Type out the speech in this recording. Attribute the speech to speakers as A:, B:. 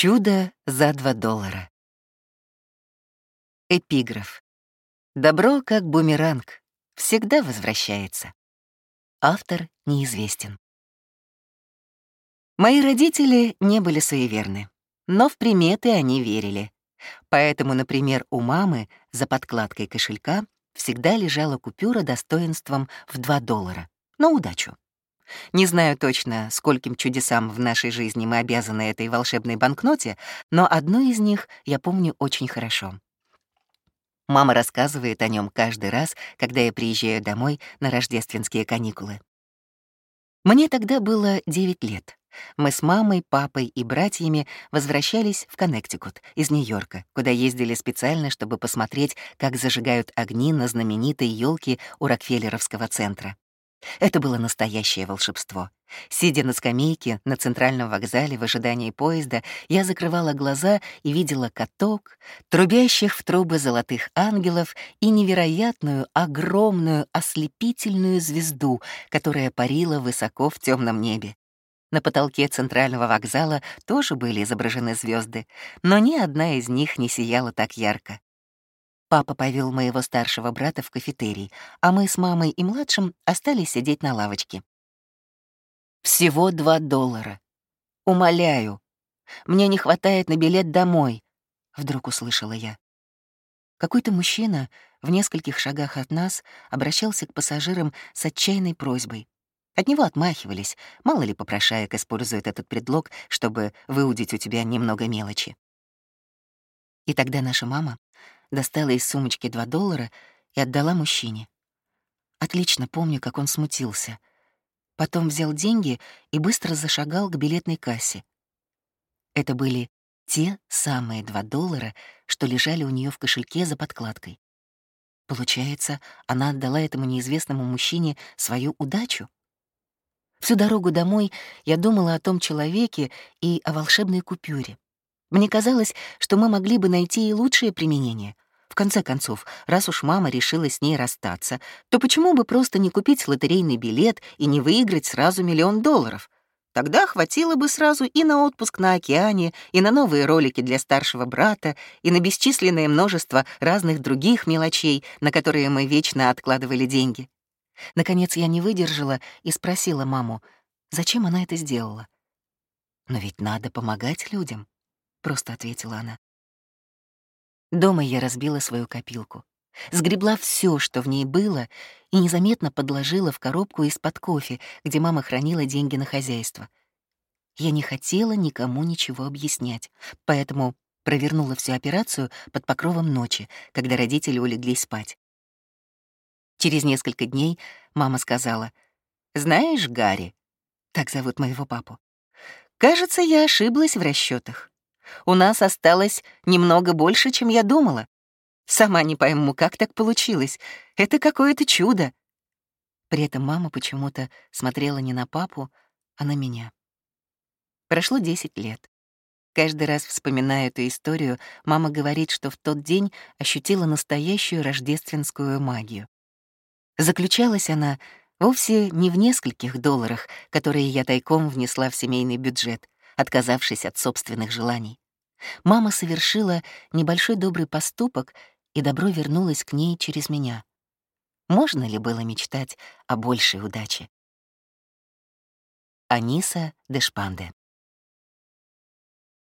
A: Чудо за 2 доллара. Эпиграф. Добро, как бумеранг, всегда возвращается. Автор неизвестен. Мои родители не были суеверны, но в приметы они верили. Поэтому, например, у мамы за подкладкой кошелька всегда лежала купюра достоинством в 2 доллара. На удачу. Не знаю точно, скольким чудесам в нашей жизни мы обязаны этой волшебной банкноте, но одну из них я помню очень хорошо. Мама рассказывает о нем каждый раз, когда я приезжаю домой на рождественские каникулы. Мне тогда было 9 лет. Мы с мамой, папой и братьями возвращались в Коннектикут из Нью-Йорка, куда ездили специально, чтобы посмотреть, как зажигают огни на знаменитой елке у Рокфеллеровского центра. Это было настоящее волшебство. Сидя на скамейке на центральном вокзале в ожидании поезда, я закрывала глаза и видела каток, трубящих в трубы золотых ангелов и невероятную, огромную, ослепительную звезду, которая парила высоко в темном небе. На потолке центрального вокзала тоже были изображены звезды, но ни одна из них не сияла так ярко. Папа повел моего старшего брата в кафетерий, а мы с мамой и младшим остались сидеть на лавочке. Всего два доллара. Умоляю. Мне не хватает на билет домой, вдруг услышала я. Какой-то мужчина в нескольких шагах от нас обращался к пассажирам с отчаянной просьбой. От него отмахивались, мало ли попрошаек использует этот предлог, чтобы выудить у тебя немного мелочи. И тогда наша мама достала из сумочки 2 доллара и отдала мужчине. Отлично помню, как он смутился. Потом взял деньги и быстро зашагал к билетной кассе. Это были те самые 2 доллара, что лежали у нее в кошельке за подкладкой. Получается, она отдала этому неизвестному мужчине свою удачу? Всю дорогу домой я думала о том человеке и о волшебной купюре. Мне казалось, что мы могли бы найти и лучшее применение. В конце концов, раз уж мама решила с ней расстаться, то почему бы просто не купить лотерейный билет и не выиграть сразу миллион долларов? Тогда хватило бы сразу и на отпуск на океане, и на новые ролики для старшего брата, и на бесчисленное множество разных других мелочей, на которые мы вечно откладывали деньги. Наконец я не выдержала и спросила маму, зачем она это сделала. «Но ведь надо помогать людям», — просто ответила она. Дома я разбила свою копилку, сгребла все, что в ней было, и незаметно подложила в коробку из-под кофе, где мама хранила деньги на хозяйство. Я не хотела никому ничего объяснять, поэтому провернула всю операцию под покровом ночи, когда родители улеглись спать. Через несколько дней мама сказала, «Знаешь, Гарри, так зовут моего папу, кажется, я ошиблась в расчетах у нас осталось немного больше, чем я думала. Сама не пойму, как так получилось. Это какое-то чудо. При этом мама почему-то смотрела не на папу, а на меня. Прошло 10 лет. Каждый раз, вспоминая эту историю, мама говорит, что в тот день ощутила настоящую рождественскую магию. Заключалась она вовсе не в нескольких долларах, которые я тайком внесла в семейный бюджет, отказавшись от собственных желаний. Мама совершила небольшой добрый поступок, и добро вернулось к ней через меня. Можно ли было мечтать о большей удаче? Аниса Дешпанде